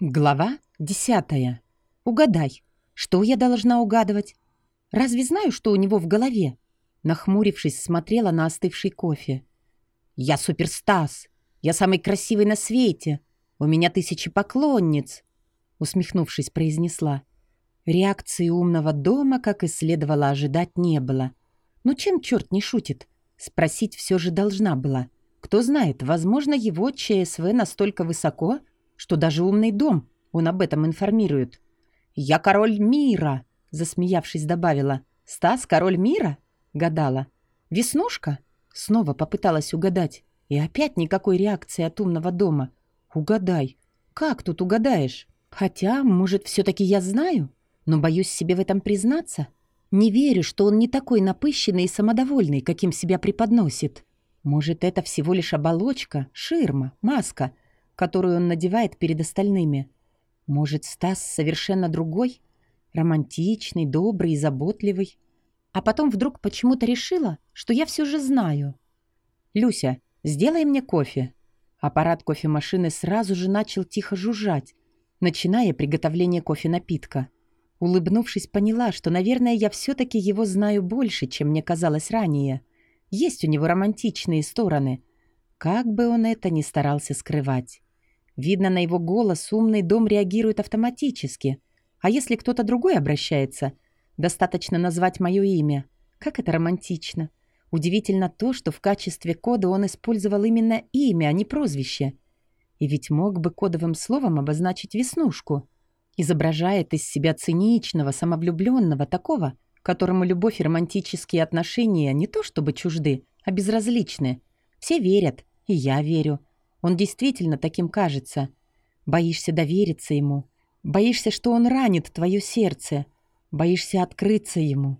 Глава десятая. Угадай, что я должна угадывать? Разве знаю, что у него в голове? Нахмурившись, смотрела на остывший кофе. «Я суперстас! Я самый красивый на свете! У меня тысячи поклонниц!» Усмехнувшись, произнесла. Реакции умного дома, как и следовало ожидать, не было. «Ну чем черт не шутит?» Спросить все же должна была. Кто знает, возможно, его ЧСВ настолько высоко, что даже умный дом он об этом информирует. «Я король мира!» — засмеявшись, добавила. «Стас, король мира?» — гадала. «Веснушка?» — снова попыталась угадать. И опять никакой реакции от умного дома. «Угадай. Как тут угадаешь? Хотя, может, все-таки я знаю, но боюсь себе в этом признаться. Не верю, что он не такой напыщенный и самодовольный, каким себя преподносит. Может, это всего лишь оболочка, ширма, маска — которую он надевает перед остальными. Может, Стас совершенно другой? Романтичный, добрый заботливый. А потом вдруг почему-то решила, что я все же знаю. «Люся, сделай мне кофе». Аппарат кофемашины сразу же начал тихо жужжать, начиная приготовление кофе-напитка. Улыбнувшись, поняла, что, наверное, я все-таки его знаю больше, чем мне казалось ранее. Есть у него романтичные стороны. Как бы он это ни старался скрывать. Видно, на его голос умный дом реагирует автоматически. А если кто-то другой обращается, достаточно назвать мое имя. Как это романтично. Удивительно то, что в качестве кода он использовал именно имя, а не прозвище. И ведь мог бы кодовым словом обозначить веснушку. Изображает из себя циничного, самовлюбленного, такого, которому любовь и романтические отношения не то чтобы чужды, а безразличны. Все верят, и я верю. Он действительно таким кажется. Боишься довериться ему. Боишься, что он ранит твое сердце. Боишься открыться ему.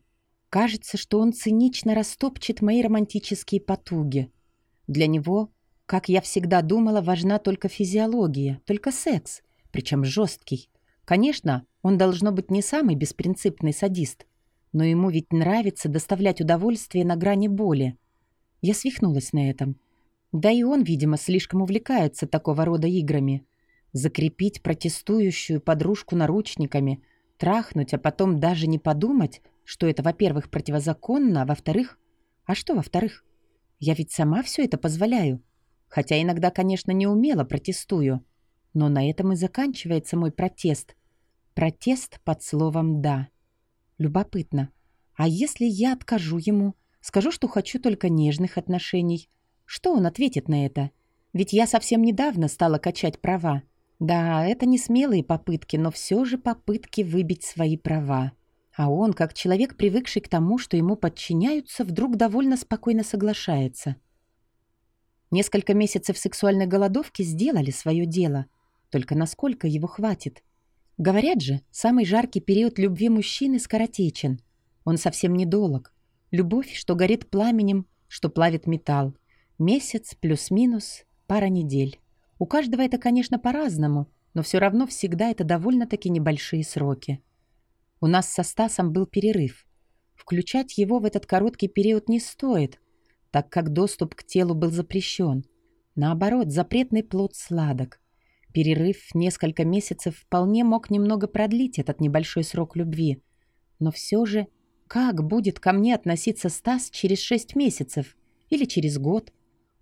Кажется, что он цинично растопчет мои романтические потуги. Для него, как я всегда думала, важна только физиология, только секс, причем жесткий. Конечно, он должно быть не самый беспринципный садист, но ему ведь нравится доставлять удовольствие на грани боли. Я свихнулась на этом — да и он, видимо, слишком увлекается такого рода играми. Закрепить протестующую подружку наручниками, трахнуть, а потом даже не подумать, что это, во-первых, противозаконно, а во-вторых... А что во-вторых? Я ведь сама все это позволяю. Хотя иногда, конечно, не умело протестую. Но на этом и заканчивается мой протест. Протест под словом «да». Любопытно. А если я откажу ему, скажу, что хочу только нежных отношений, что он ответит на это? Ведь я совсем недавно стала качать права. Да, это не смелые попытки, но все же попытки выбить свои права. А он, как человек, привыкший к тому, что ему подчиняются, вдруг довольно спокойно соглашается. Несколько месяцев сексуальной голодовки сделали свое дело. Только насколько его хватит? Говорят же, самый жаркий период любви мужчины скоротечен. Он совсем недолог. Любовь, что горит пламенем, что плавит металл. Месяц плюс-минус пара недель. У каждого это, конечно, по-разному, но все равно всегда это довольно-таки небольшие сроки. У нас со Стасом был перерыв. Включать его в этот короткий период не стоит, так как доступ к телу был запрещен. Наоборот, запретный плод сладок. Перерыв несколько месяцев вполне мог немного продлить этот небольшой срок любви. Но все же, как будет ко мне относиться Стас через шесть месяцев или через год?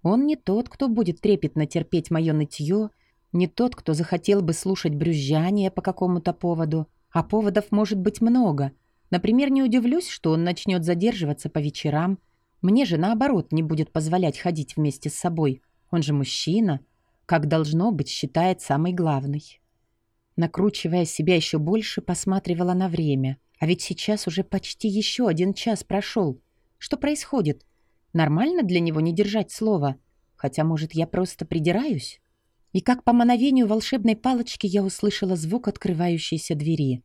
Он не тот, кто будет трепетно терпеть мое нытье, не тот, кто захотел бы слушать брюзжание по какому-то поводу, а поводов может быть много. Например, не удивлюсь, что он начнет задерживаться по вечерам. Мне же, наоборот, не будет позволять ходить вместе с собой. Он же мужчина, как должно быть, считает самый главный. Накручивая себя еще больше, посматривала на время. А ведь сейчас уже почти еще один час прошел. Что происходит? Нормально для него не держать слова? Хотя, может, я просто придираюсь? И как по мановению волшебной палочки я услышала звук открывающейся двери.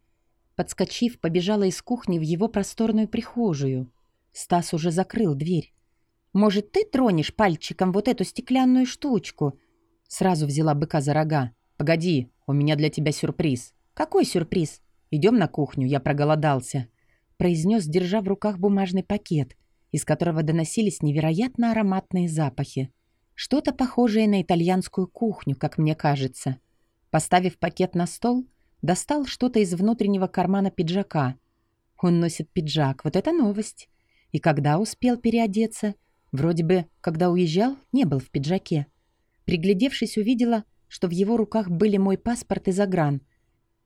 Подскочив, побежала из кухни в его просторную прихожую. Стас уже закрыл дверь. «Может, ты тронешь пальчиком вот эту стеклянную штучку?» Сразу взяла быка за рога. «Погоди, у меня для тебя сюрприз». «Какой сюрприз?» «Идем на кухню, я проголодался», — произнес, держа в руках бумажный пакет из которого доносились невероятно ароматные запахи. Что-то похожее на итальянскую кухню, как мне кажется. Поставив пакет на стол, достал что-то из внутреннего кармана пиджака. Он носит пиджак, вот это новость. И когда успел переодеться? Вроде бы, когда уезжал, не был в пиджаке. Приглядевшись, увидела, что в его руках были мой паспорт и загран.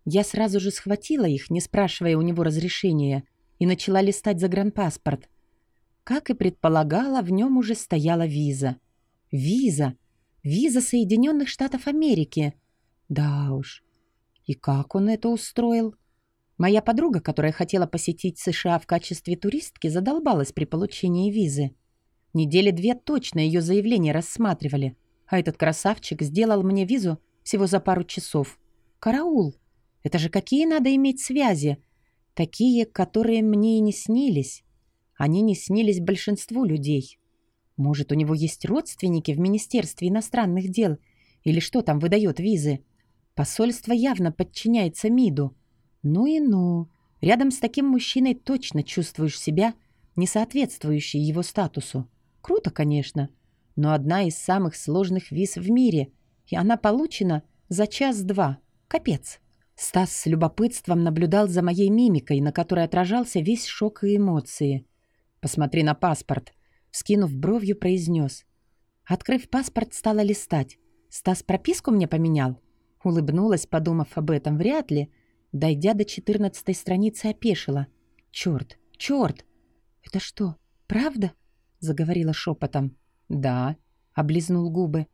Я сразу же схватила их, не спрашивая у него разрешения, и начала листать загранпаспорт. Как и предполагала, в нем уже стояла виза. Виза! Виза Соединенных Штатов Америки! Да уж. И как он это устроил? Моя подруга, которая хотела посетить США в качестве туристки, задолбалась при получении визы. Недели две точно ее заявление рассматривали, а этот красавчик сделал мне визу всего за пару часов. Караул! Это же какие надо иметь связи? Такие, которые мне и не снились. Они не снились большинству людей. Может, у него есть родственники в Министерстве иностранных дел? Или что там выдает визы? Посольство явно подчиняется МИДу. Ну и ну. Рядом с таким мужчиной точно чувствуешь себя не соответствующей его статусу. Круто, конечно. Но одна из самых сложных виз в мире. И она получена за час-два. Капец. Стас с любопытством наблюдал за моей мимикой, на которой отражался весь шок и эмоции. «Посмотри на паспорт», — скинув бровью, произнес. Открыв паспорт, стала листать. «Стас прописку мне поменял?» Улыбнулась, подумав об этом, вряд ли. Дойдя до четырнадцатой страницы, опешила. «Чёрт! Чёрт! Это что, правда?» — заговорила шепотом. «Да», — облизнул губы.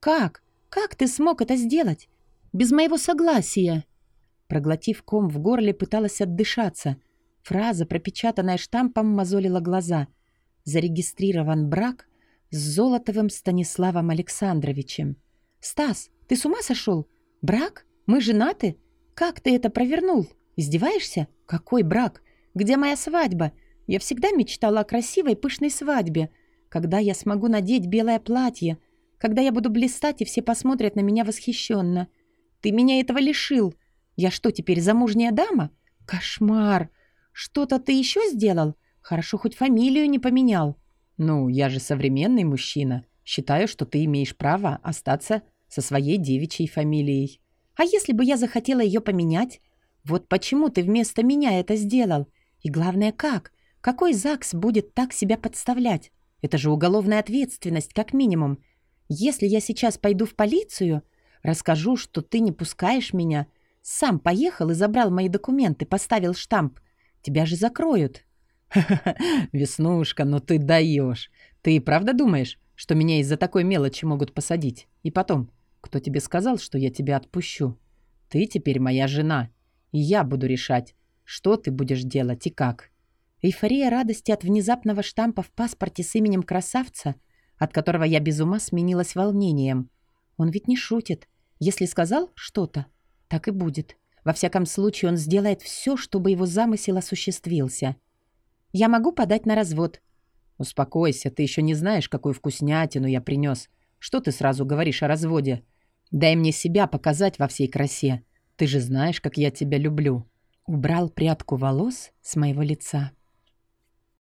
«Как? Как ты смог это сделать? Без моего согласия?» Проглотив ком в горле, пыталась отдышаться — Фраза, пропечатанная штампом, мозолила глаза. Зарегистрирован брак с Золотовым Станиславом Александровичем. «Стас, ты с ума сошел? Брак? Мы женаты? Как ты это провернул? Издеваешься? Какой брак? Где моя свадьба? Я всегда мечтала о красивой пышной свадьбе. Когда я смогу надеть белое платье? Когда я буду блистать, и все посмотрят на меня восхищенно? Ты меня этого лишил. Я что, теперь замужняя дама? Кошмар! Что-то ты еще сделал? Хорошо, хоть фамилию не поменял». «Ну, я же современный мужчина. Считаю, что ты имеешь право остаться со своей девичьей фамилией». «А если бы я захотела ее поменять? Вот почему ты вместо меня это сделал? И главное, как? Какой ЗАГС будет так себя подставлять? Это же уголовная ответственность, как минимум. Если я сейчас пойду в полицию, расскажу, что ты не пускаешь меня, сам поехал и забрал мои документы, поставил штамп, Тебя же закроют». «Ха-ха-ха, Веснушка, ну ты даешь. Ты правда думаешь, что меня из-за такой мелочи могут посадить? И потом, кто тебе сказал, что я тебя отпущу? Ты теперь моя жена, и я буду решать, что ты будешь делать и как». Эйфория радости от внезапного штампа в паспорте с именем красавца, от которого я без ума сменилась волнением. Он ведь не шутит. Если сказал что-то, так и будет. Во всяком случае, он сделает все, чтобы его замысел осуществился. Я могу подать на развод. Успокойся, ты еще не знаешь, какую вкуснятину я принес. Что ты сразу говоришь о разводе? Дай мне себя показать во всей красе. Ты же знаешь, как я тебя люблю. Убрал прядку волос с моего лица.